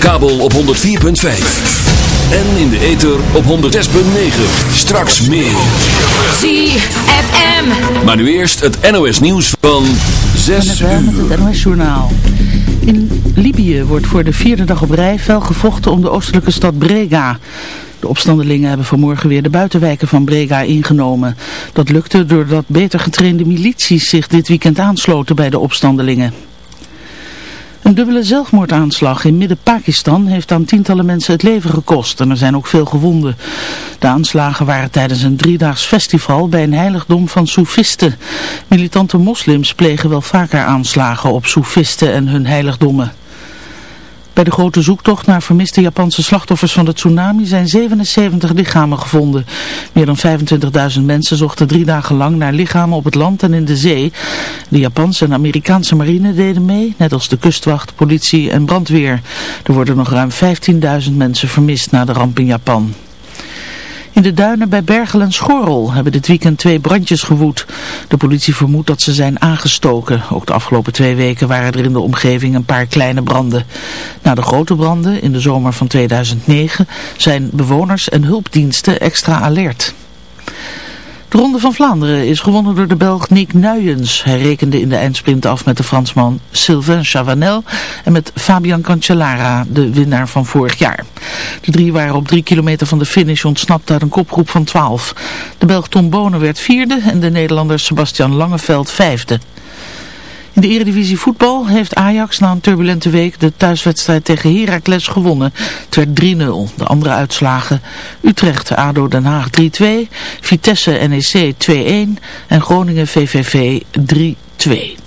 kabel op 104.5. En in de ether op 106.9. Straks meer. ZFM. Maar nu eerst het NOS nieuws van 6 met uur. het NOS Journaal. In Libië wordt voor de vierde dag op rij fel gevochten om de oostelijke stad Brega. De opstandelingen hebben vanmorgen weer de buitenwijken van Brega ingenomen. Dat lukte doordat beter getrainde milities zich dit weekend aansloten bij de opstandelingen. Een dubbele zelfmoordaanslag in midden-Pakistan heeft aan tientallen mensen het leven gekost en er zijn ook veel gewonden. De aanslagen waren tijdens een driedaags festival bij een heiligdom van soefisten. Militante moslims plegen wel vaker aanslagen op soefisten en hun heiligdommen. Bij de grote zoektocht naar vermiste Japanse slachtoffers van de tsunami zijn 77 lichamen gevonden. Meer dan 25.000 mensen zochten drie dagen lang naar lichamen op het land en in de zee. De Japanse en Amerikaanse marine deden mee, net als de kustwacht, politie en brandweer. Er worden nog ruim 15.000 mensen vermist na de ramp in Japan. In de duinen bij Bergel en Schorrel hebben dit weekend twee brandjes gewoed. De politie vermoedt dat ze zijn aangestoken. Ook de afgelopen twee weken waren er in de omgeving een paar kleine branden. Na de grote branden in de zomer van 2009 zijn bewoners en hulpdiensten extra alert. De Ronde van Vlaanderen is gewonnen door de Belg Nick Nuyens. Hij rekende in de eindsprint af met de Fransman Sylvain Chavanel en met Fabian Cancellara, de winnaar van vorig jaar. De drie waren op drie kilometer van de finish ontsnapt uit een kopgroep van twaalf. De Belg Tom Bonen werd vierde en de Nederlander Sebastian Langeveld vijfde. In de Eredivisie voetbal heeft Ajax na een turbulente week de thuiswedstrijd tegen Heracles gewonnen. Het werd 3-0. De andere uitslagen Utrecht, ADO Den Haag 3-2, Vitesse NEC 2-1 en Groningen VVV 3-2.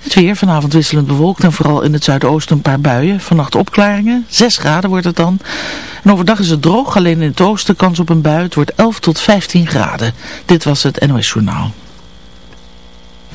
Het weer vanavond wisselend bewolkt en vooral in het zuidoosten een paar buien. Vannacht opklaringen, 6 graden wordt het dan. En overdag is het droog, alleen in het oosten kans op een bui. Het wordt 11 tot 15 graden. Dit was het NOS Journaal.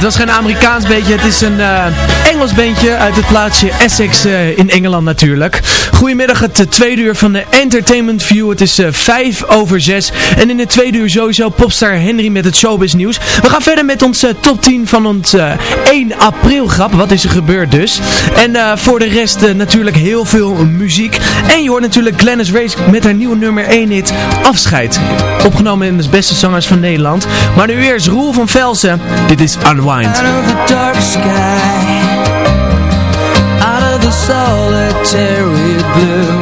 Het was geen Amerikaans beentje, het is een eh, Engels beentje uit het plaatsje Essex eh, in Engeland natuurlijk. Goedemiddag, het eh, tweede uur van de Entertainment View. Het is uh, vijf over zes. En in het tweede uur sowieso popstar Henry met het showbiz nieuws. We gaan verder met onze top 10 van ons 1 april grap. Wat is er gebeurd dus? En voor de rest natuurlijk heel veel muziek. En je hoort natuurlijk Glennis Race met haar nieuwe nummer 1 hit Afscheid. Opgenomen in de beste zangers van Nederland. Maar nu eerst Roel van Velsen. Dit is Unwind. military blue.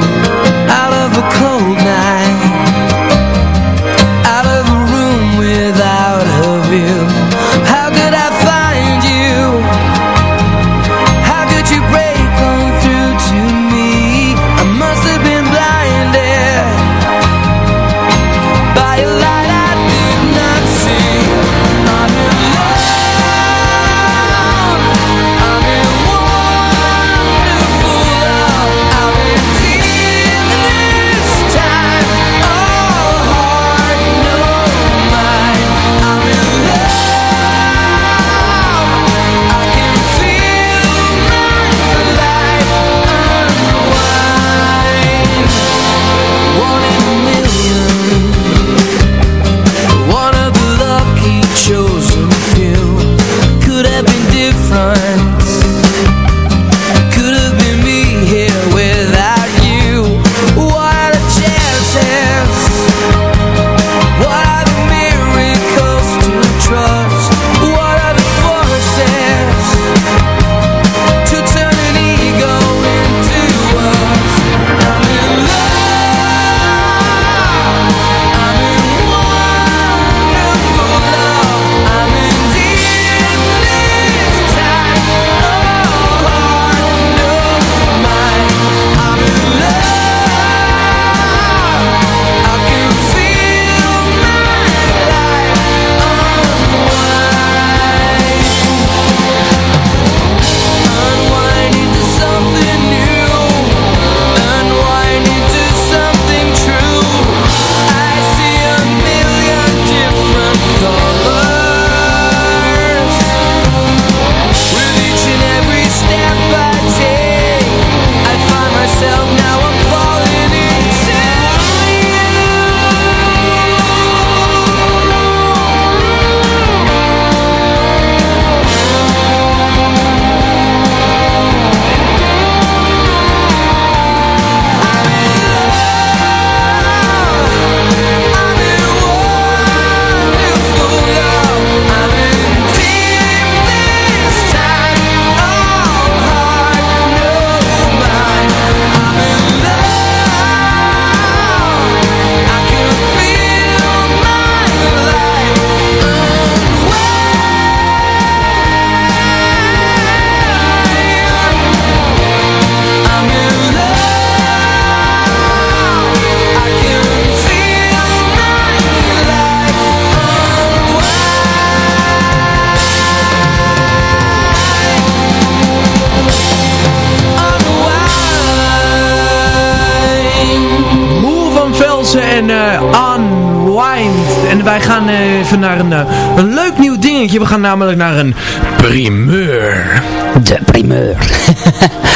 We gaan namelijk naar een primeur. De primeur.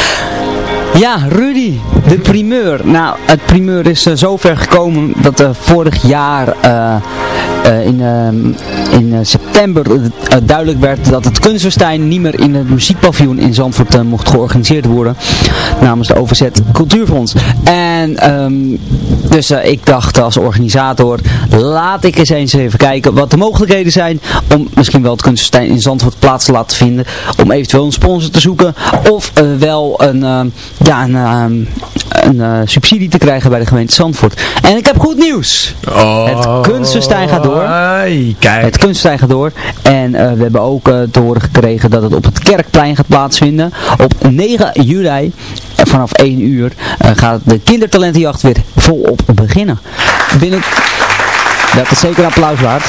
ja, Rudy, de primeur. Nou, het primeur is uh, zover gekomen dat uh, vorig jaar uh, in, in september duidelijk werd dat het kunstfestijn niet meer in het muziekpaviljoen in Zandvoort mocht georganiseerd worden. Namens de Overzet Cultuurfonds. En um, dus ik dacht als organisator, laat ik eens eens even kijken wat de mogelijkheden zijn om misschien wel het kunstfestijn in Zandvoort plaats te laten vinden. Om eventueel een sponsor te zoeken of wel een ja, een, um, een uh, subsidie te krijgen bij de gemeente Zandvoort. En ik heb goed nieuws. Oh, het kunstfestijn gaat door. Kijk. Het kunstfestijn gaat door. En we hebben ook te horen gekregen dat het op het Kerkplein gaat plaatsvinden. Op 9 juli vanaf 1 uur gaat de kindertalentenjacht weer volop beginnen. Binnen... Dat is zeker een applaus waard.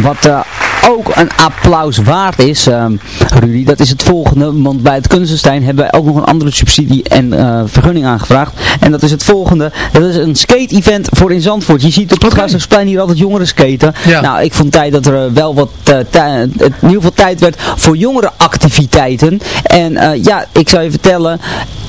Wat ook een applaus waard is, ehm, Rudy, dat is het volgende. Want bij het Kunstenstein hebben wij ook nog een andere subsidie en uh, vergunning aangevraagd. En dat is het volgende. Dat is een skate-event voor in Zandvoort. Je ziet op het. Gasthuisplein hier altijd jongeren skaten. Ja. Nou, ik vond tijd dat er eh, wel wat eh, tij- in ieder geval tijd werd voor jongere activiteiten. En eh, ja, ik zou je vertellen,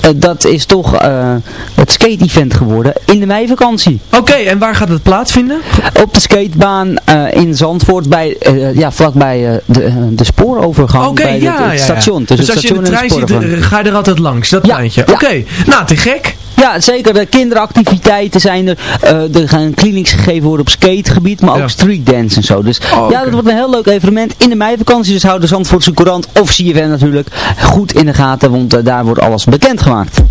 eh, dat is toch eh, het skate-event geworden in de meivakantie. Oké, en waar gaat het plaatsvinden? Op de skatebaan eh, in Zandvoort, bij, eh, ja, vlakbij eh, de, eh, de spoorovergang, bij ja, het, ja. station. Dus het als je de trein de ziet, eh, ga je er altijd langs, dat pleintje. Oké, nou, te gek. Ja, zeker. De kinderactiviteiten zijn er. eh, er gaan clinics gegeven worden op skategebied, maar ook Ja. street dance en zo. Dus Oh, ja, dat wordt een heel leuk evenement in de meivakantie. Dus hou de Zandvoortse Courant of CFN natuurlijk goed in de gaten, want eh, daar wordt alles bekendgemaakt.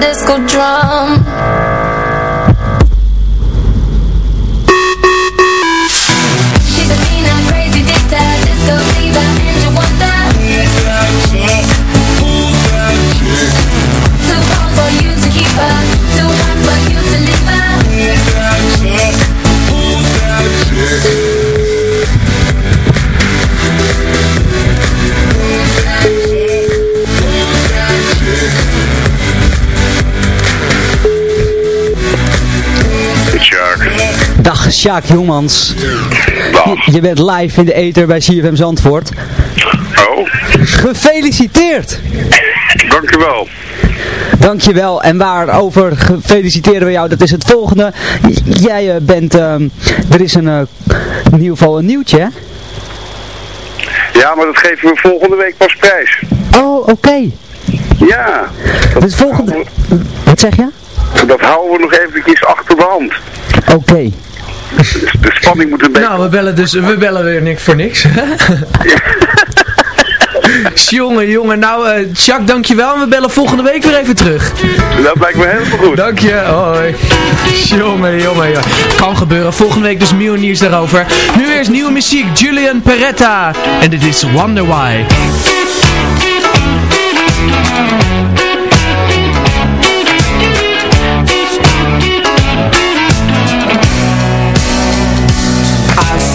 Disco drum. Sjaak Jongmans. Je, je bent live in de ether bij CFM Zandvoort. Oh, Gefeliciteerd! dankjewel. Dankjewel. En waarover feliciteren we jou? Dat is het volgende. J- Jij eh, bent, ehm, er is een, eh, in ieder geval een nieuwtje, hè? Ja, maar dat geven we volgende week pas prijs. Oh, oké. Ja, Dus volgende... Wat zeg je? dat houden we nog eventjes achter de hand. Oké. De spanning moet een beetje... Nou, we bellen dus, we bellen weer niks voor niks. jongen, jongen. Nou, eh Jacques, dankjewel. En we bellen volgende week weer even terug. Dat lijkt me helemaal goed. Dank je, hoi. Jongen, jongen, jongen. Kan gebeuren. Volgende week dus nieuw nieuws daarover. Nu eerst nieuwe muziek. Julian Peretta. En dit is Wonder Why.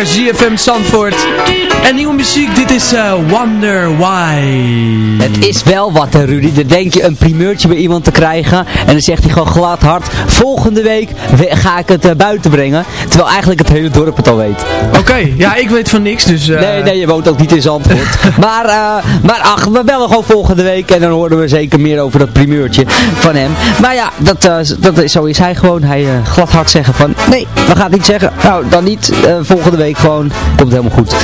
naar ZFM Zandvoort. En nieuwe muziek, dit is eh, Wonder Why. Het is wel wat hè Rudy, dan denk je een primeurtje bij iemand te krijgen en dan zegt hij gewoon glad hard, volgende week we- ga ik het eh, buiten brengen, terwijl eigenlijk het hele dorp het al weet. Oké, ja, ik weet van niks, dus... eh, Nee, nee, je woont ook niet in Zandvoort. maar, eh, maar ach, we bellen gewoon volgende week en dan horen we zeker meer over dat primeurtje van hem. Maar ja, dat, dat, is- zo is hij gewoon. Hij glad hard zeggen van, nee, we gaan het niet zeggen. Nou, dan niet. Volgende week gewoon. Komt helemaal goed.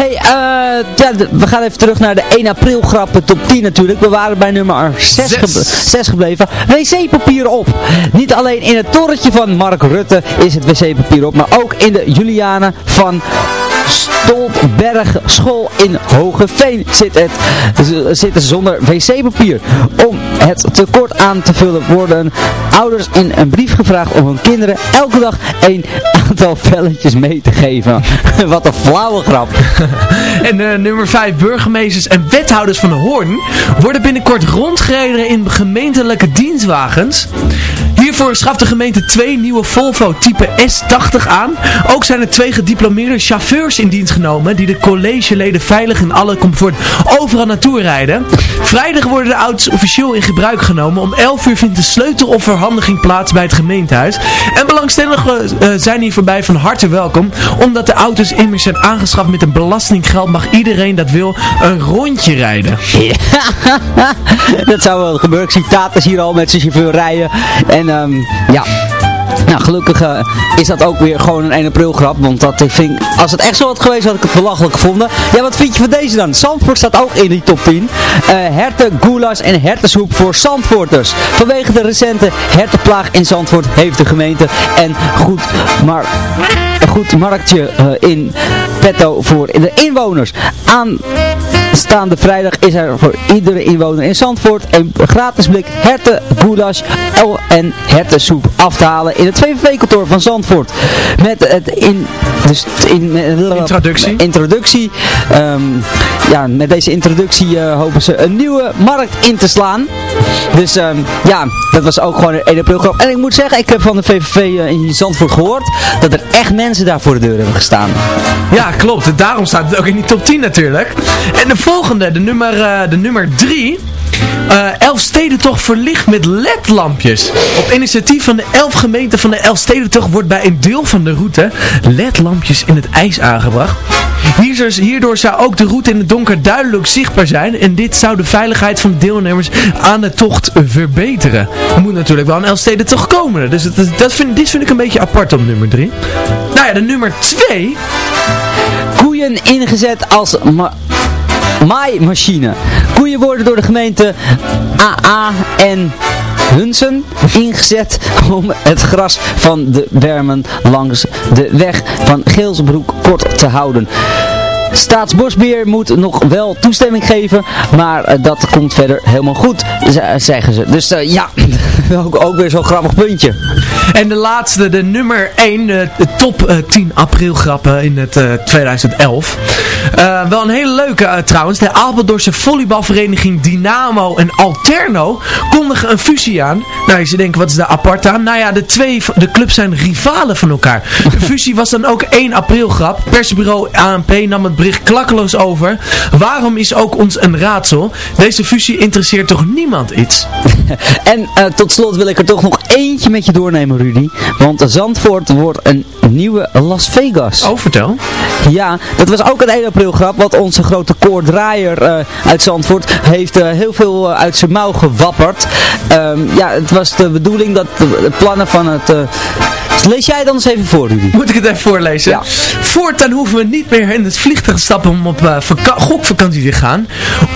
hey, eh, ja, d- we gaan even terug naar de 1 april grappen top 10 natuurlijk. We waren bij nummer 6, Zes. gebleven. Wc-papier op. Niet alleen in het torrentje van Mark Rutte is het wc-papier op, maar ook in de Juliana van Stoltberg school in Hogeveen zit het, zitten zonder wc-papier. Om het tekort aan te vullen worden ouders in een brief gevraagd om hun kinderen elke dag een aantal velletjes mee te geven. Wat een flauwe grap. En eh, nummer 5, burgemeesters en wethouders van Hoorn worden binnenkort rondgereden in gemeentelijke dienstwagens. Hiervoor schaft de gemeente twee nieuwe Volvo type S80 aan. Ook zijn er twee gediplomeerde chauffeurs in dienst genomen die de collegeleden veilig in alle comfort overal naartoe rijden. Vrijdag worden de auto's officieel in gebruik genomen. Om 11 uur vindt de sleutelofverhandiging plaats bij het gemeentehuis. En belangstellenden uh, zijn hier voorbij van harte welkom. Omdat de auto's immers zijn aangeschaft met een belastinggeld mag iedereen dat wil een rondje rijden. Ja, dat zou wel gebeuren. Ik zie Tatas hier al met zijn chauffeur rijden. En um, ja... Nou, gelukkig uh, is dat ook weer gewoon een 1 april grap. Want dat, ik vind, als het echt zo had geweest, had ik het belachelijk gevonden. Ja, wat vind je van deze dan? Zandvoort staat ook in die top 10. Uh, herten, goulash en hertensoep voor Zandvoorters. Vanwege de recente hertenplaag in Zandvoort heeft de gemeente en goed, maar, een goed marktje in petto voor de inwoners. Aanstaande vrijdag is er voor iedere inwoner in Zandvoort een gratis blik herten, goulash en hertensoep af te halen in het VVV-kantoor van Zandvoort. Met het in, dus in, introductie. introductie um, ja, met deze introductie uh, hopen ze een nieuwe markt in te slaan. Dus um, ja, dat was ook gewoon een 1 april grap. En ik moet zeggen, ik heb van de VVV uh, in Zandvoort gehoord dat er echt mensen daar voor de deur hebben gestaan. Ja, klopt. Daarom staat het ook in die top 10 natuurlijk. En de volgende, de nummer, de nummer 3... Uh, elf steden toch verlicht met ledlampjes. Op initiatief van de elf gemeenten van de elf steden toch wordt bij een deel van de route ledlampjes in het ijs aangebracht. Hierdoor zou ook de route in het donker duidelijk zichtbaar zijn. En dit zou de veiligheid van de deelnemers aan de tocht verbeteren. Er moet natuurlijk wel een Elfsteden toch komen. Dus dat, dat vind, dit vind ik een beetje apart op nummer 3. Nou ja, de nummer 2. Koeien ingezet als maaimachine. Koeien worden door de gemeente AA en Hunsen ingezet om het gras van de bermen langs de weg van Geelsbroek kort te houden. Staatsbosbeheer moet nog wel toestemming geven, maar uh, dat komt verder helemaal goed, zeggen ze. Dus uh, ja, ook, ook weer zo'n grappig puntje. En de laatste, de nummer 1, de, de top uh, 10 april grappen in het 2011. wel een hele leuke trouwens. De Apeldoornse volleybalvereniging Dynamo en Alterno kondigen een fusie aan. Nou, je denkt, wat is daar apart aan? Nou ja, de twee de clubs zijn rivalen van elkaar. De fusie was dan ook 1 april grap. Persbureau ANP nam het bericht klakkeloos over. Waarom is ook ons een raadsel? Deze fusie interesseert toch niemand iets? en uh, tot slot wil ik er toch nog eentje met je doornemen, Rudy. Want Zandvoort wordt een nieuwe Las Vegas. Oh, vertel. Ja, dat was ook een 1 april grap. Want onze grote koordraaier uh, uit Zandvoort heeft uh, heel veel uit zijn mouw gewapperd. Um, ja, het was de bedoeling dat de plannen van het... Lees jij dan eens even voor, Rudy? Moet ik het even voorlezen? Ja. Voortaan hoeven we niet meer in het vliegtuig te stappen om op uh, gokvakantie te gaan.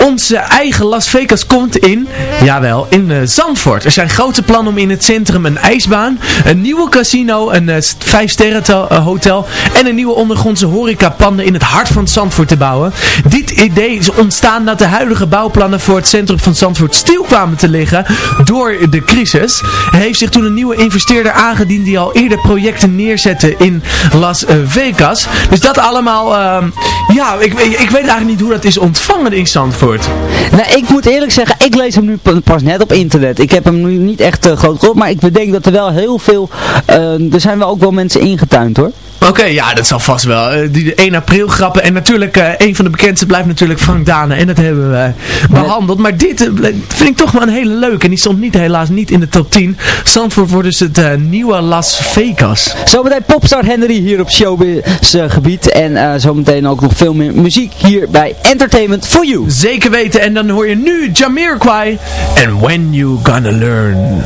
Onze eigen Las Vegas komt in, jawel, in uh, Zandvoort. Er zijn grote plannen om in het centrum een ijsbaan, een nieuwe casino, een uh, vijf sterren hotel en een nieuwe ondergrondse horecapanden in het hart van Zandvoort te bouwen. Dit idee is ontstaan nadat de huidige bouwplannen voor het centrum van Zandvoort stil kwamen te liggen door de crisis. Er heeft zich toen een nieuwe investeerder aangediend die al eerder projecten neerzetten in Las Vegas. Dus dat allemaal, uh, ja, ik, ik, weet eigenlijk niet hoe dat is ontvangen in Zandvoort. Nou, ik moet eerlijk zeggen, ik lees hem nu pas net op internet. Ik heb hem nu niet echt uh, groot gehoord, maar ik bedenk dat er wel heel veel, uh, er zijn wel ook wel mensen ingetuind hoor. Oké, okay, ja, dat zal vast wel. Uh, die 1 april grappen. En natuurlijk, uh, een van de bekendste blijft natuurlijk Frank Dane. En dat hebben we uh, behandeld. Maar dit vind ik toch wel een hele leuke. En die stond niet, helaas niet in de top 10. Zandvoort wordt dus het nieuwe Las Vegas. Zometeen Popstar Henry hier op showbiz gebied. En zometeen ook nog veel meer muziek hier bij Entertainment for You. Zeker weten. En dan hoor je nu Jamiroquai. And When You Gonna Learn.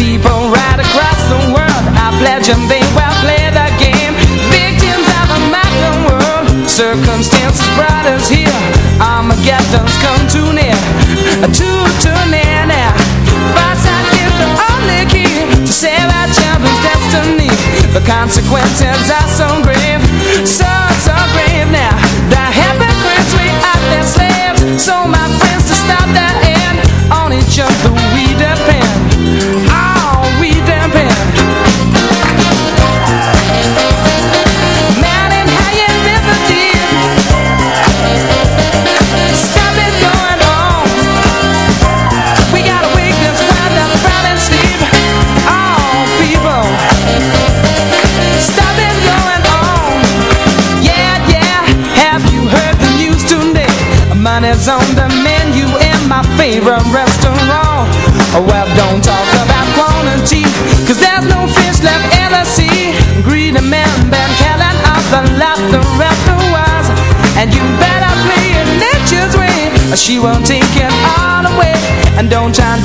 People right across the world are pledging they will play the game. Victims of a modern world. Circumstances brought us here. Armageddon's come too near. Too, near now. But I give the only key to save our children's destiny. The consequences are so grave. So, so grave now. The hypocrites, we are their slaves. So my friends to stop that end on each other we depend. She won't take it all away. And don't try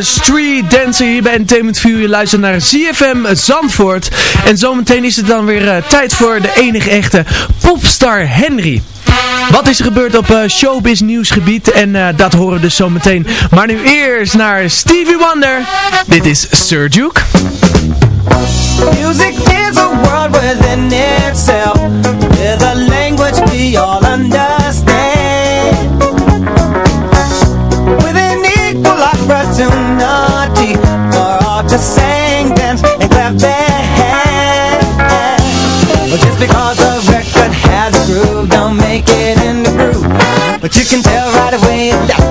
Street Dancer hier bij Entertainment View. Je luistert naar ZFM Zandvoort. En zometeen is het dan weer eh, tijd voor de enige echte popstar Henry. Wat is er gebeurd op uh, showbiz nieuwsgebied en dat horen we dus zometeen. Maar nu eerst naar Stevie Wonder. Dit is Sir Duke. Music is a world within itself With a language we all understand you can tell right away left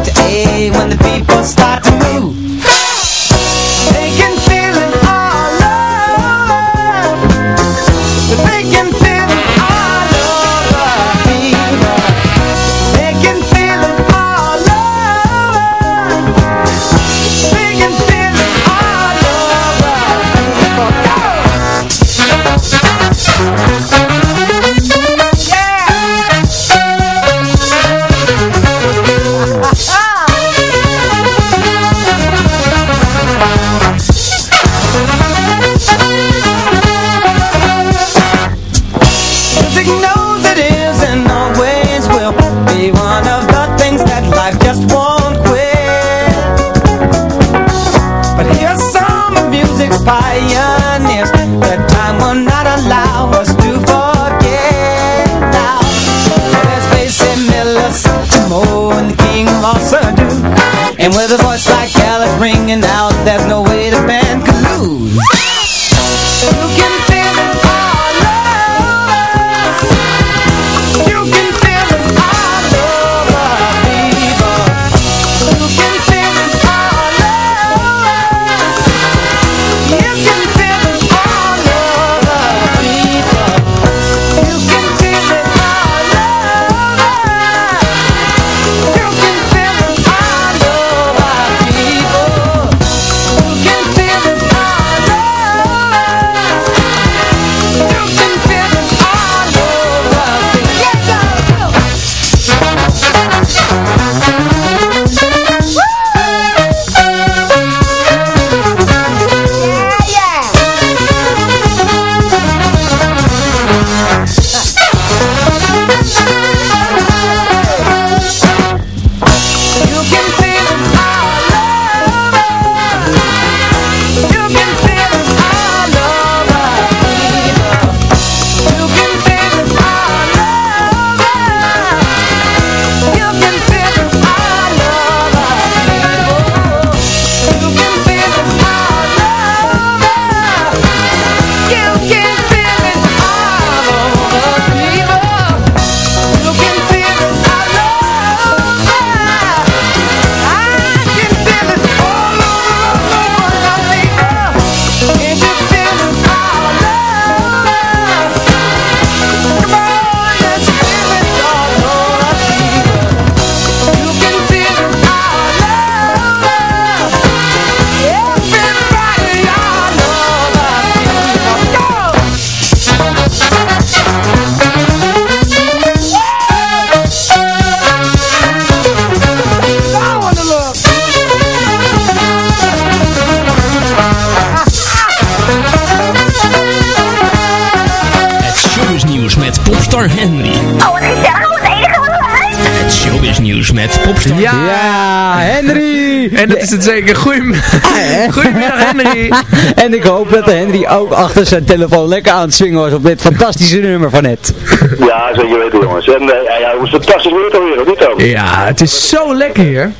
met popstar Ja, Ja, Henry! En dat is het zeker. Goeiem- Goedemiddag Henry. En ik hoop dat Henry ook achter zijn telefoon lekker aan het swingen was op dit fantastische nummer van net. Ja, zeker weten jongens. En uh, ja, het was fantastisch weer toch weer, of niet dan? Ja, het is zo lekker hier.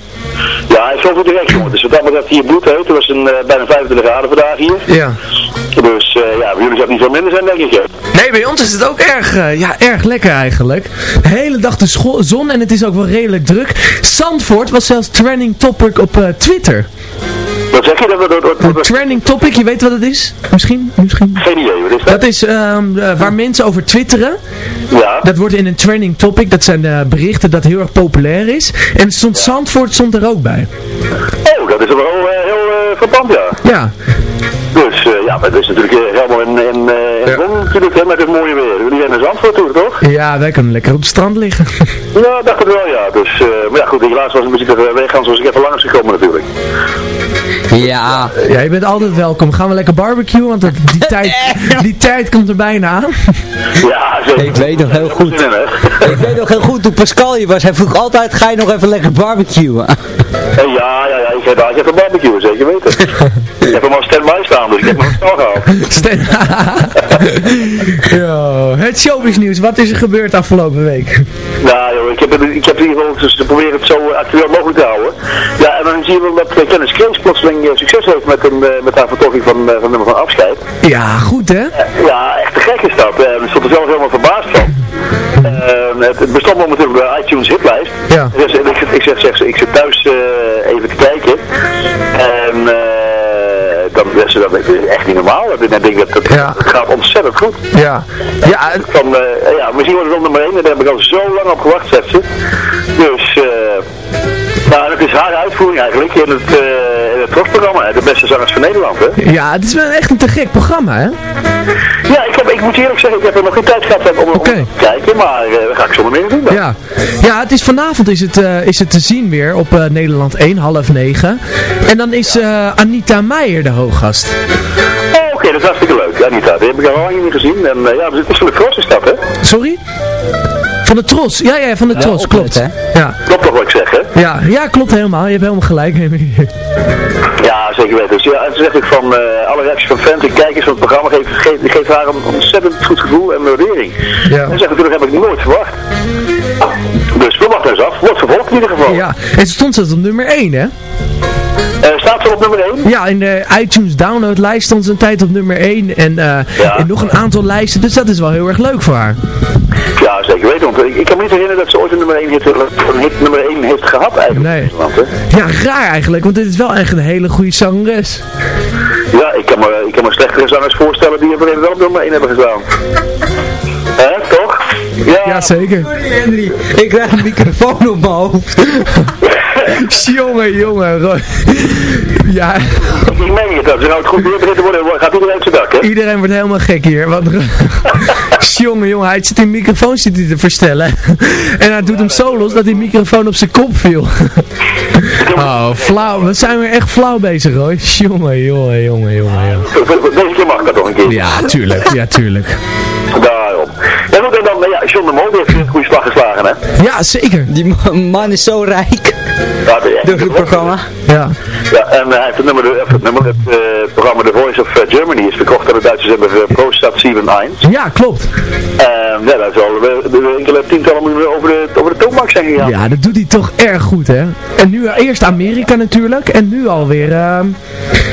Ja, ik vond het direct jongen. Dus wat dat betreft hier bloed heet. Het was een, eh, bijna 25 graden vandaag hier. Ja. Dus eh, ja, bij jullie zou het niet veel minder zijn denk ik. Nee, bij ons is het ook erg, eh, ja, erg lekker eigenlijk. De hele dag de zon en het is ook wel redelijk druk. Zandvoort was zelfs trending topic op Twitter. Wat zeg je? Dat, dat, dat, dat, Een trending topic, je weet wat het is? Misschien? Misschien? Geen idee, wat is dat? Dat is ehm, eh, waar mensen over twitteren. Ja. Dat wordt in een trending topic. Dat zijn de berichten dat heel erg populair is. En stond Zandvoort stond er ook bij. Oh, dat is wel heel, eh, heel uh, verpand, ja. Ja. Dus eh, ja, maar het is natuurlijk eh, helemaal in, in, eh, in Ja. Natuurlijk, hè, met het mooie weer. Jullie zijn naar Zandvoort toe, toch? Ja, wij kunnen lekker op het strand liggen. Ja, dacht het wel, ja. Dus, eh, maar ja, goed, helaas was een beetje de weggaan zoals ik even langs gekomen natuurlijk. Ja, Ja, je bent altijd welkom. Gaan we lekker barbecuen, want dat, die, tijd, die tijd komt er bijna aan. Ja, zeker. ik weet nog heel goed. Ik weet nog heel goed toen Pascal hier was. Hij vroeg altijd, ga je nog even lekker barbecuen? Eh, ja, ja, ja, ik heb daar even barbecue, zeker weten. ik heb hem al stand-by staan, dus ik heb hem snel gehaald. Stel- ja, het showbiznieuws, wat is er gebeurd afgelopen week? Nou joh, ik heb, ik heb in ieder geval dus proberen het zo actueel mogelijk te houden. Ja, en dan zie je wel dat Kennis Krees plotseling eh, succes heeft met, een, eh, met haar vertolking van, eh, van nummer van afscheid. Ja, goed hè? Eh, ja, echt te gek is dat. Eh, ik stond er zelf helemaal verbaasd van. Eh, het, bestond momenteel op de iTunes hitlijst. Ja. Dus, eh, ik, ik, zeg, zeg, ik zit thuis eh, even te kijken. En eh, is ze dat echt niet normaal. Ik denk dat het, Ja. het gaat ontzettend goed. Ja. Ja, het- Van, eh, ja, misschien wordt het wel nummer 1 en daar heb ik al zo lang op gewacht, zegt ze. Dus, eh nou, het is haar uitvoering eigenlijk in het, eh in het de beste zangers van Nederland, hè. ja, het is wel echt een te gek programma hè? Ik, heb, ik moet eerlijk zeggen, ik heb er nog geen tijd gehad om, om Oké. te kijken, maar dat ga ik zonder meer doen dan. Ja, ja het is vanavond is het, eh, is het te zien weer op eh, Nederland 1, half 9. En dan is Anita Meijer de hooggast. Oh, oké, dat is hartstikke leuk, Anita. Die heb ik al lang niet gezien. En ja, het is de is dat, hè. Sorry? Van de Tros, ja, ja, van de Tros, klopt. hè? Ja. Klopt toch wat ik zeg, hè? Ja, ja, klopt helemaal. Je hebt helemaal gelijk. Ja, zeker weten. Dus ja, toen zeg ik van eh, alle reacties van fans en kijkers van het programma geeft, geeft, geeft haar een ontzettend goed gevoel en waardering. Ja. En zeg natuurlijk heb ik nooit verwacht. Dus we wachten eens af. Wordt vervolgd in ieder geval. Ja, en ze stond ze op nummer 1, hè? Eh, staat ze op nummer 1? Ja, in de iTunes downloadlijst stond ze een tijd op nummer 1 en, eh, Ja. en nog een aantal lijsten, dus dat is wel heel erg leuk voor haar. Ja, zeker weten. Want ik, ik kan me niet herinneren dat ze ooit een nummer 1 hit, een hit nummer 1 heeft gehad eigenlijk Nee. in Nederland. Hè? Ja, raar eigenlijk, want dit is wel echt een hele goede zangeres. Ja, ik kan, me, ik kan me slechtere zangers voorstellen die er wel op nummer 1 hebben gestaan. Hè, toch? Ja, Ja, zeker. Henry, ik krijg een microfoon op mijn hoofd. jongen, jongen. Roy. Ja, ik meen het. Als er nou het goed weer begint te worden, gaat iedereen op zijn dak, hè? iedereen wordt helemaal gek hier. Want, jongen, jongen, hij zit die microfoon zit hij te verstellen. En hij doet hem zo los dat die microfoon op zijn kop viel. Oh, flauw. We zijn weer echt flauw bezig, hoor. Jongen, jongen, jongen, jongen. jongen. Deze keer mag dat toch een keer. Ja, tuurlijk. Ja, tuurlijk. Daarom. Ja, goed, en dan, eh, ja, John de Mol heeft een goede slag geslagen, hè? Ja, zeker. Die ma- man is zo rijk dat is echt- programma. Ja. Ja, en eh, hij heeft het nummer, de, het, nummer, het eh, programma The Voice of eh, Germany is verkocht aan de Duitse zender uh, ProStat 71. Ja, klopt. En ja, daar zal de, de enkele tientallen miljoen over de, over de toonbank zijn gegaan. Ja, dat doet hij toch erg goed, hè? En nu eerst Amerika natuurlijk. En nu alweer ehm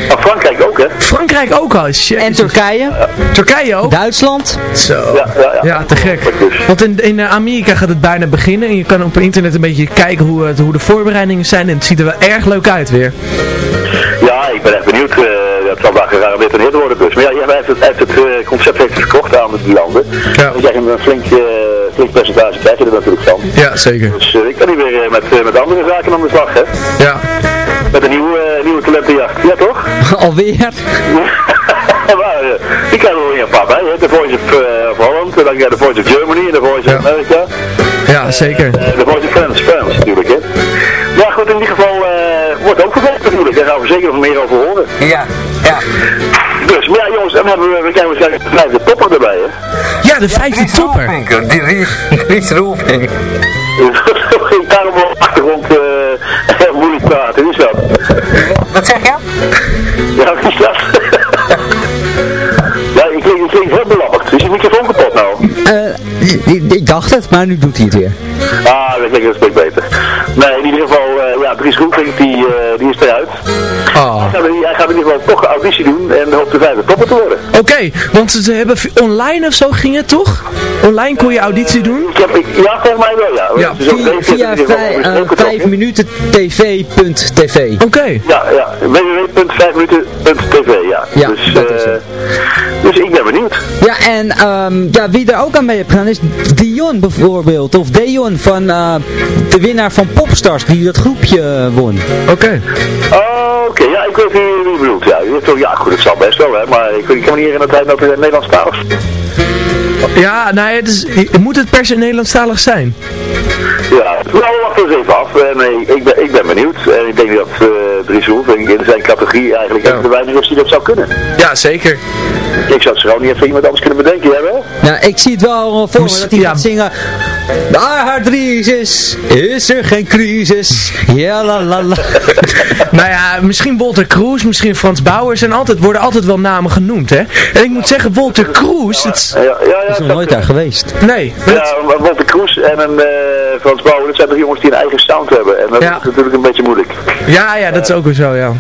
Maar Frankrijk ook, hè? Frankrijk ook al. Shit. En Turkije, Turkije ook. Duitsland. Zo. Ja, ja, ja. Ja, te gek. Dus, Want in, in eh, Amerika gaat het bijna beginnen. En je kan op internet een beetje kijken hoe, het, hoe de voorbereidingen zijn. En het ziet er wel erg leuk uit weer. Ja, ik ben echt benieuwd. eh het zal daar gegarandeerd een hit worden dus. Maar ja, hij heeft het, heeft het eh, concept heeft verkocht aan die landen. Ja. Dan krijg je een flink, eh, flink percentage krijg je er natuurlijk van. Ja, zeker. Dus ik kan niet weer met, met andere zaken aan de slag, hè? Ja. Met een nieuwe, nieuwe talentenjacht. Ja, toch? Alweer. maar die krijgen we weer een paar bij. hè. The Voice of, of Holland, dan krijg je The Voice of Germany, en The Voice Ja. of America. Ja, zeker. The Voice of France, France natuurlijk, hè. Ja, goed, in ieder geval wordt ook vervolgd natuurlijk. Daar gaan we zeker nog meer over horen. Ja, ja. Dus, maar ja jongens, dan hebben we, we krijgen waarschijnlijk de vijfde topper erbij, hè. Ja, de vijfde topper. Die Ries Roelvink. Ik kan hem op de achtergrond eh, moeilijk praten, is dat? Wat zeg je? Ja, wie is dat? ja, ik klink, ik klink heel belabberd. Ik, dacht het, maar nu doet hij het weer. Ah, dat klinkt een stuk beter. Nee, in ieder geval, eh, ja, Dries Roelvink, die, eh, die is eruit. Oh. Hij gaat, hij gaat in ieder geval toch een auditie doen en hoopt de vijfde topper te worden. Oké, want ze hebben online of zo ging het toch? Online kon je auditie doen? Ik heb, ik, ja, volgens mij wel, ja. Ja, Dus Via, deze via in ieder geval vij- is eh, ook getrokken. 5 minuten tv.tv. Oké. Ja, ja, www.5minuten.tv, ja. Ja, dus, dat is eh, het. Dus ik ben benieuwd. Ja, en ehm, ja, wie er ook aan mee heeft gedaan is Dion bijvoorbeeld. Of Deon van eh, de winnaar van Popstars, die dat groepje eh, won. Oké. Oh, Oké, ja, ik weet wie, wie je bedoelt, ja. Hebt Ja, goed, het zal best wel, hè. Maar ik, ik kan me niet herinneren dat het Nederlandstalig Ja, nou ja, het is, moet het per se Nederlandstalig zijn? Nou, even af. En eh, ik, ben, ik ben benieuwd. En ik denk dat uh, Dries in, zijn categorie eigenlijk Ja. een de weinige is die dat zou kunnen. Ja, zeker. Ik zou het zo niet even iemand anders kunnen bedenken, jij wel? Ja, ik zie het wel voor me dat hij ja. gaat zingen. Daar haar crisis, is er geen crisis. Ja la la la. Nou ja, misschien Walter Kroes, misschien Frans Bauer zijn altijd, worden altijd wel namen genoemd, hè? En ik moet zeggen, Walter Kroes, het, Ja, ja, ja. is nog nooit daar geweest. nee, Ja, Walter Kroes en een eh, Frans Bauer, dat zijn toch jongens die een eigen sound hebben. En dat Ja. is natuurlijk een beetje moeilijk. ja, ja, dat is ook weer zo, ja.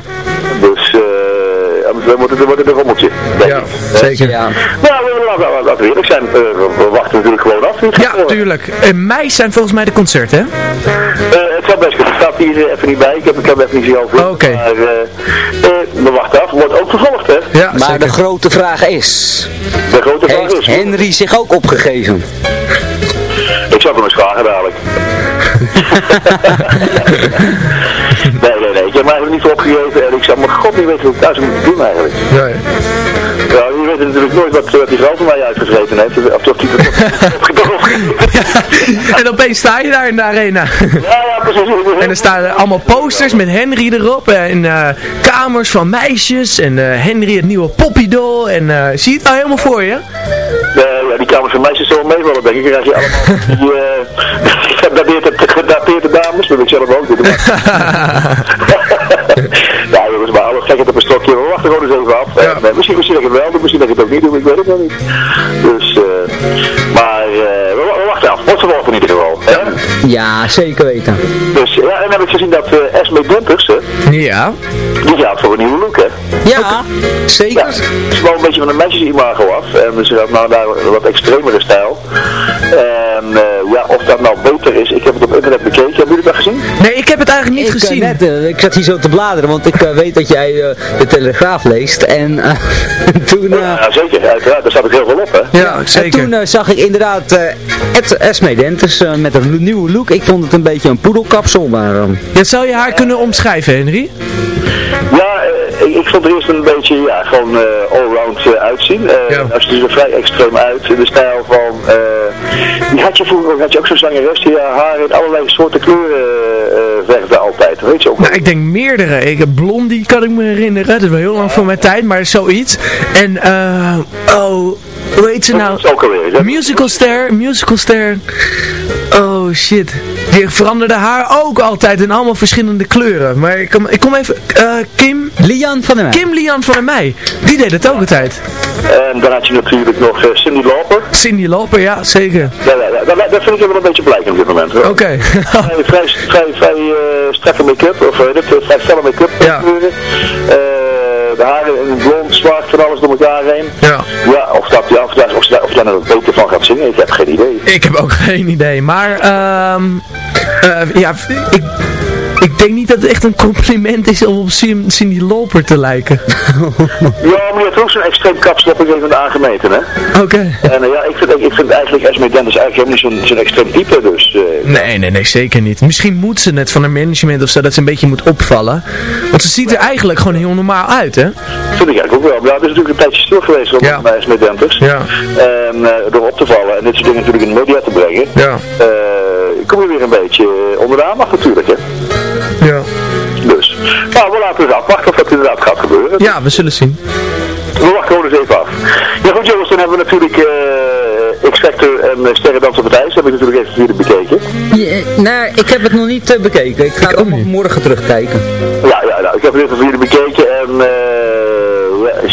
Dus eh, anders dan wordt het, dan wordt het een rommeltje. denk Ja, ik. zeker. Ja. Nou, we laten, laten, laten we eerlijk zijn. Eh, we, wachten natuurlijk gewoon af. Ja, worden. tuurlijk. In mei zijn volgens mij de concerten, hè? Eh, het zou best kunnen. Het staat hier eh, even niet bij. Ik heb, ik heb even niet zo over. Oké. Maar eh, eh, we wachten af. Wordt ook vervolgd, hè? Ja, Maar zeker. de grote vraag is, De grote vraag heeft is... Henry zich ook opgegeven? Ik zal hem eens vragen dadelijk. nee, nee, nee. Ik heb mij eigenlijk niet opgegeven. En ik zou mijn god niet weten hoe ik thuis moet doen eigenlijk. Nee. Weet natuurlijk nooit wat, wat die vrouw van mij uitgevreten heeft. Of er toch opgegeven En opeens sta je daar in de arena. Ja, ja, precies. En er staan allemaal posters met Henry erop. En eh, kamers van meisjes. En eh, Henry het nieuwe poppydoll. En eh, zie je het nou helemaal voor je? Ja, die kamers van meisjes zullen meevallen, denk ik. Krijg je allemaal die gedateerde, dames, dat ik zelf ook alles gekheid op een stokje. We wachten gewoon eens even af. Ja. En, eh, misschien, misschien dat ik het wel doe, misschien dat ik het ook niet doe, ik weet het nog niet. Dus, eh maar eh, we, we wachten af. Wordt vervolgd in ieder geval. Hè? Ja, zeker weten. Dus, ja, en dan heb ik gezien dat eh Esme hè, Ja. die gaat voor een nieuwe look, hè. Ja, Ja, zeker. ze is wel een beetje van een meisjesimago af. En ze gaat nou naar een wat extremere stijl. En ja, of dat nou beter is, ik heb het op internet bekeken. Hebben jullie dat gezien? Nee, ik heb het eigenlijk niet ik, eh, gezien. net, eh, ik zat hier zo te bladeren, want ik eh, weet dat jij eh, de Telegraaf leest. En eh, toen, eh, Ja, zeker. Uiteraard. Daar staat ook heel veel op, hè. Ja, en zeker. toen eh, zag ik inderdaad eh Ed Esme Dentes eh, met een nieuwe look. Ik vond het een beetje een poedelkapsel, maar... eh, Ja, zou je haar kunnen omschrijven, Henry? Ja, ik, ik vond er eerst een beetje, ja, gewoon eh allround uitzien. Eh Ja. Als ziet er vrij extreem uit. In de stijl van, eh die had je vroeger, had je ook zo'n zangeres die haar haar in allerlei soorten kleuren eh verfde altijd. Weet je ook. Nou, ik denk meerdere. Ik heb Blondie, kan ik me herinneren. Dat is wel heel lang voor mijn tijd, maar zoiets. En, eh, oh, hoe heet ze nou? Dat is ook alweer. hè. Musical ster. Oh shit. Die veranderde haar ook altijd in allemaal verschillende kleuren. Maar ik kom, ik kom even, eh, Kim, Lian van der Meij. Kim Lian van der Meij. Die deed het ook altijd. En dan had je natuurlijk nog eh, Cindy Lauper. Cindy Lauper, ja, zeker. Ja, ja, ja, dat, dat vind ik wel een beetje blijken op dit moment. hoor. Oké. Vrij, vrij, vrij, vrij eh, strakke make-up, of uh, vrij felle make-up. Ja. Eh, de haren blond, zwart, van alles door elkaar heen. ja. Ja, of, dat, ja, of, of, daar- of nog beter van gaat zingen, ik heb geen idee. Ik heb ook geen idee. Maar, ehm eh, ja, ik, ik denk niet dat het echt een compliment is om op Cin- Cindy Lauper te lijken. Ja, maar je hebt ook zo'n extreem kapsel een gegeven moment aangemeten, hè? Oké. En eh, ja, ik vind, ik vind eigenlijk Esme Denders eigenlijk helemaal niet zo'n extreem type, dus... eh, Nee, nee, nee, zeker niet. Misschien moet ze het van haar management of zo, dat ze een beetje moet opvallen. Want ze ziet er eigenlijk gewoon heel normaal uit, hè? vind ik eigenlijk ook wel. Ja, het is natuurlijk een tijdje stil geweest Ja. ja. Esme Denders. Ja. En eh, door op te vallen en dit soort dingen natuurlijk in de media te brengen, Ja. kom je weer een beetje onder de aandacht natuurlijk, hè? Ja. Dus, nou, we laten eens afwachten of dat inderdaad gaat gebeuren. Ja, we zullen zien. We wachten gewoon eens even af. Ja goed jongens, dan hebben we natuurlijk eh X-Factor en uh, Sterrendans op het ijs. Dat heb ik natuurlijk even jullie bekeken. Ja, nou, ik heb het nog niet eh, bekeken. Ik ga het ook nog morgen terugkijken. Ja, ja, nou, ik heb het even voor jullie bekeken en eh,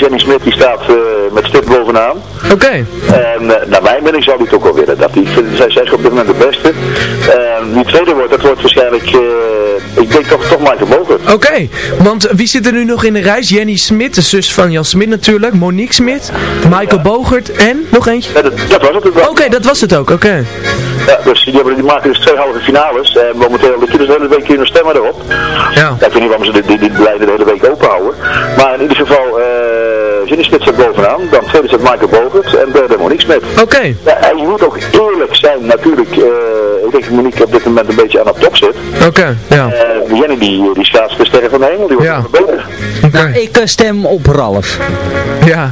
Jenny Smit die staat eh, met stip bovenaan. Oké. En uh, naar mijn mening zou die het ook wel willen. Dat die, zij, zij is op dit moment de beste. En wie tweede wordt, dat wordt waarschijnlijk, uh, ik denk toch, toch Michael Mogen. Oké, want wie zit er nu nog in de reis? Jenny Smit, de zus van Jan Smit natuurlijk. Monique Smit, Michael Bogert en nog eentje? Ja, dat, dat, was het. Oké, okay, dat was het ook, oké. Ja, dus die, hebben, die maken dus twee halve finales. En momenteel ligt dus de hele week hun stemmen erop. Ja. Ik weet niet waarom ze die, die, die de hele week open houden. Maar in ieder geval, uh, Ginny Smit staat bovenaan. Dan tweede staat Michael Bogert en derde Monique Smit. Oké. Ja, en je moet ook eerlijk zijn, natuurlijk. eh, ik denk dat Monique op dit moment een beetje aan de top zit. Oké, ja. Eh Jenny die, die schaatst de sterren van de hemel, die wordt Ja. nog beter. Nou, ik eh, stem op Ralf. Ja.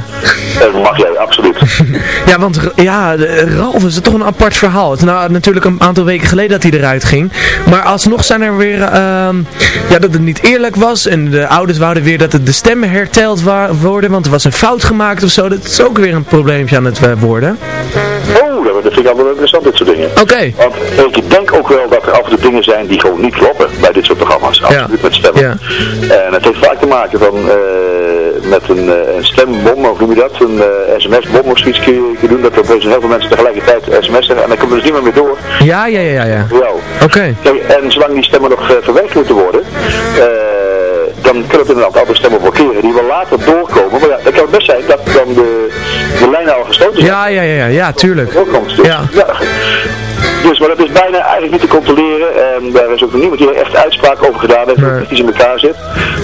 Dat mag jij, absoluut. Ja, want ja, de- Ralf is toch een apart verhaal. Het is nou natuurlijk een aantal weken geleden dat hij eruit ging. Maar alsnog zijn er weer, ehm, ja, dat het niet eerlijk was. En de ouders wouden weer dat het de stemmen herteld worden. Want er was een fout gemaakt of zo. Dat is ook weer een probleempje aan het eh, worden. Oh, dat vind ik altijd wel interessant, dit soort dingen. Oké. Want ik denk ook wel dat er af en toe dingen zijn die gewoon niet kloppen bij dit soort programma's. Absoluut met stemmen. Ja. En het heeft vaak te maken van, eh, met een, eh, een stembom, of hoe noem je dat? Een sms-bom of zoiets kun je, kun je doen. Dat er opeens heel veel mensen tegelijkertijd sms'en en dan komen dus niemand meer door. Ja, ja, ja, ja. ja. Oké. En zolang die stemmen nog verwerkt moeten worden, dan kunnen het inderdaad altijd stemmen blokkeren die wel later doorkomen. Maar ja, dan kan het best zijn dat dan de, de lijnen al gesloten zijn. Ja, ja, ja, ja, ja, tuurlijk. Dus, Ja. Dus, maar dat is bijna eigenlijk niet te controleren. En daar is ook nog niemand die er echt uitspraak over gedaan heeft, Nee. het in elkaar zit.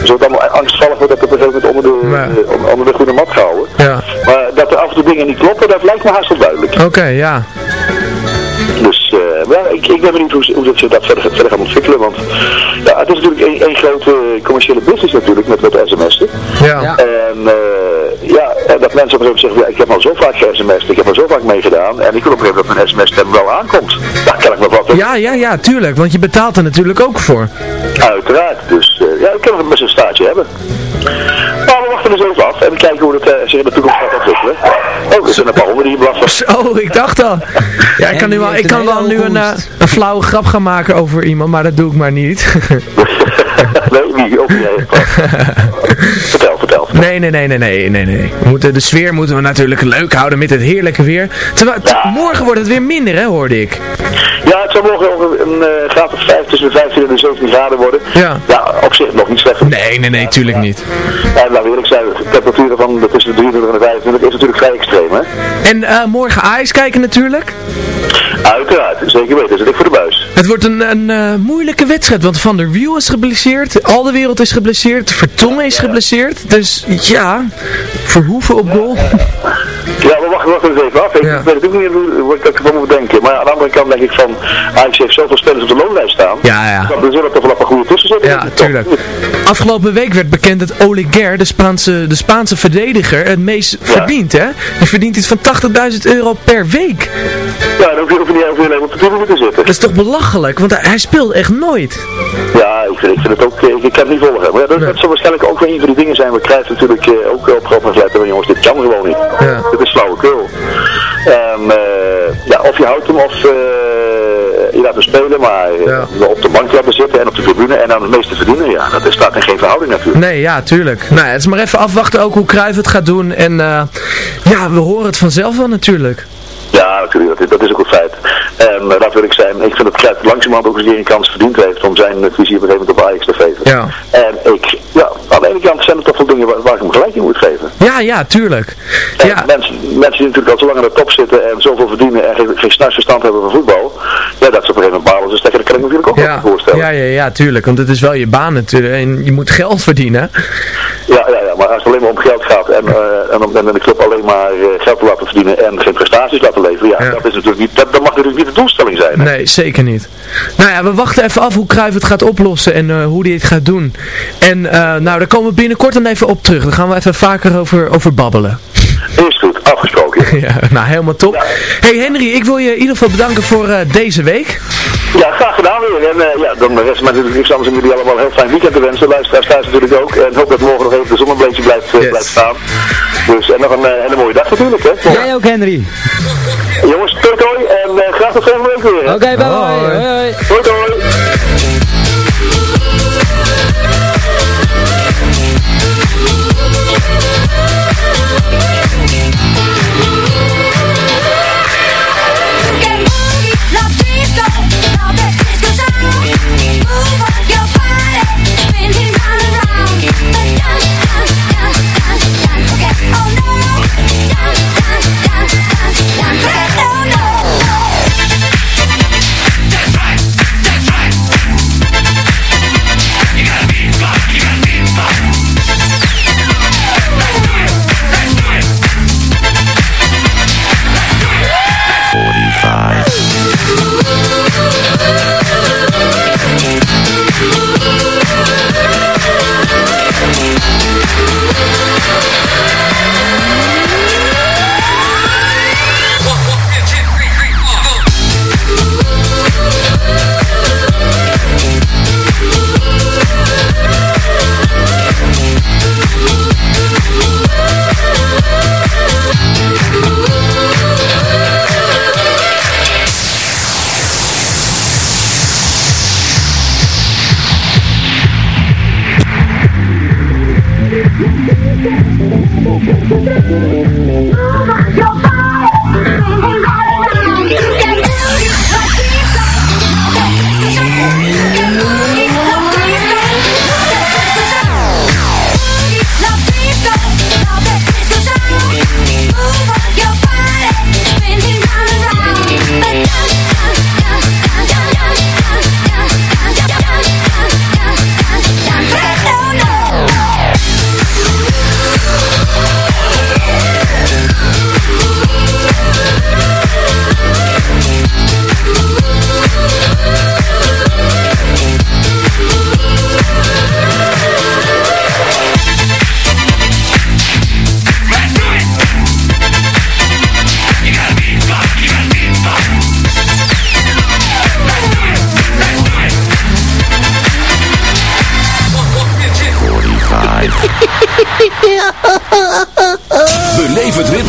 Dus wordt allemaal angstvallig wordt dat op een gegeven moment onder de, Nee. eh, onder- onder de goede mat gehouden. Ja. Maar dat er af en toe dingen niet kloppen, dat lijkt me haast wel duidelijk. Oké, ja. Dus eh, maar ik, ik ben benieuwd hoe, ze- hoe dat zich dat verder, verder gaan ontwikkelen. Want ja, het is natuurlijk één grote commerciële business natuurlijk met, met sms'en. Ja. Ja. En eh, ja, en dat mensen op een gegeven moment zeggen, ja, ik heb al zo vaak ge-sms'd, ik heb al zo vaak meegedaan. En ik wil op een gegeven moment dat mijn sms-stem wel aankomt. Daar kan ik me wat Ja, ja, ja, tuurlijk. Want je betaalt er natuurlijk ook voor. Uiteraard. Dus eh, ja, ik kan nog best een staartje hebben. Maar we wachten dus even af en we kijken hoe het eh, zich in de toekomst gaat ontwikkelen. Oh, er zijn een paar honden die van. Oh, ik dacht al. Ja, ik kan, nu wel, ik kan wel nu een, eh, een flauwe grap gaan maken over iemand, maar dat doe ik maar niet. nee? Of jij? vertel, vertel. Nee, nee, nee, nee, nee, nee, nee. We moeten, de sfeer moeten we natuurlijk leuk houden met het heerlijke weer. Terwijl, morgen wordt het weer minder, hè, hoorde ik. Ja, het zal morgen een uh, graad of 5 tussen de 15 en de 17 graden worden. Ja. Ja, op zich nog niet slecht. Nee, nee, nee, tuurlijk niet. Ja, laten we eerlijk zijn, de temperaturen van de tussen de 23 en de 25 is natuurlijk vrij extreem, hè? En eh, morgen Ajax kijken natuurlijk. Uiteraard, zeker weten. Dat zit ik voor de buis. Het wordt een, een eh, moeilijke wedstrijd, want Van der Wiel is geblesseerd, al de wereld is geblesseerd, Vertongen is geblesseerd. Dus ja, Verhoeven op goal. Ja, we wachten, wachten eens even af. Ik weet natuurlijk niet hoe hoe ik dat moet denken. Maar aan de andere kant denk ik van, Ajax heeft zoveel spelers op de loonlijst staan. Ja, ja. Dan zullen er wel een goede tussen zitten. Ja, tuurlijk. Afgelopen week werd bekend dat Oleguer, de Spaanse, de Spaanse verdediger, het meest verdient, hè? Die verdient iets van 80.000 euro per week. Ja, dan hoef je, hoef je niet heel veel op de tribune te zitten. Dat is toch belachelijk, want hij, hij speelt echt nooit. Ja, ik vind, ik vind het ook, eh, ik, ik kan het niet volgen. Maar ja, dat, dat zal waarschijnlijk ook weer een van die dingen zijn. We krijgen natuurlijk eh, ook op gelet hebben, jongens, dit kan gewoon niet. Ja. Dit is flauwekul. En eh, ja, of je houdt hem of je laat hem spelen, maar eh, Ja. op de bank laten zitten en op de tribune en dan het meeste verdienen, ja, dat staat in geen verhouding natuurlijk. Nee, ja, tuurlijk. Nou, het is maar even afwachten ook hoe Cruijff het gaat doen. En eh, ja, we horen het vanzelf wel natuurlijk. Ja, natuurlijk, dat is, dat is ook een feit. En uh, dat wil ik zijn, ik vind dat Kruijff langzamerhand ook eens een keer een kans verdiend heeft om zijn eh, visie op een gegeven moment op Ajax te geven. Ja. En ik, ja, aan de ene kant zijn er toch wel dingen waar, waar ik hem gelijk in moet geven. Ja, ja, tuurlijk. En Ja, mensen, mensen die natuurlijk al zo lang aan de top zitten en zoveel verdienen en geen, geen s'nachts verstand hebben van voetbal, ja, dat ze op een gegeven moment balen stekken, dat kan ik natuurlijk ook ja, wel voorstellen. ja, ja, ja, tuurlijk. Want het is wel je baan natuurlijk. En je moet geld verdienen. Ja, ja, ja, maar als het alleen maar om geld gaat en, eh, en om en de club alleen maar eh, geld te laten verdienen en geen prestaties laten leveren, ja, Ja. dat is natuurlijk niet, dat, dat mag natuurlijk niet de zijn. hè. Nee, zeker niet. Nou ja, we wachten even af hoe Cruijff het gaat oplossen en eh, hoe hij het gaat doen. En eh, nou, daar komen we binnenkort dan even op terug. Daar gaan we even vaker over, over babbelen. Is goed, afgesproken. Ja, nou, helemaal top. Hey Henry, ik wil je in ieder geval bedanken voor eh, deze week. Ja, graag gedaan weer. En eh, ja, dan rest mij natuurlijk niks anders om jullie allemaal een heel fijn weekend te wensen. Luisteraars thuis natuurlijk ook. En hoop dat morgen nog even de zon een beetje blijft, Yes. blijft staan. Dus, en nog een eh, hele mooie dag natuurlijk, hè. Jij ook, Henry. Jongens, tot hoi en eh, graag tot volgende week weer. Oké, bye bye. Hoi, hoi. Hoi, hoi.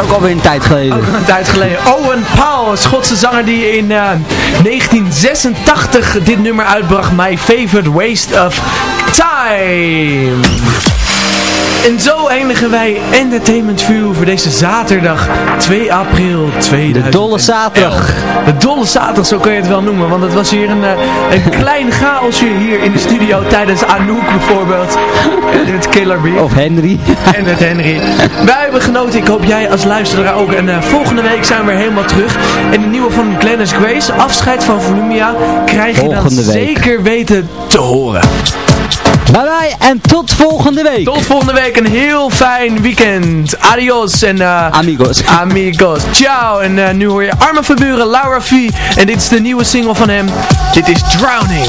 Ook alweer een tijd geleden. Ook een tijd geleden. Owen Powell, Schotse zanger die in eh, 1986 dit nummer uitbracht. My Favorite Waste of Time. En zo eindigen wij Entertainment View voor deze zaterdag 2 april 2011. De dolle zaterdag. De dolle zaterdag, zo kun je het wel noemen. Want het was hier een, eh, een klein chaosje hier in de studio tijdens Anouk bijvoorbeeld. En het Killer Bee. Of Henry. En met Henry. Wij hebben genoten. Ik hoop jij als luisteraar ook. En eh, volgende week zijn we weer helemaal terug. En de nieuwe van Glennis Grace, afscheid van Volumia, krijg je dan week. zeker weten te horen. Bye bye en tot volgende week. Tot volgende week. Een heel fijn weekend. Adios en eh, Amigos. amigos. Ciao. En eh, nu hoor je Armin van Buren, Laura V. En dit is de nieuwe single van hem. Dit is Drowning.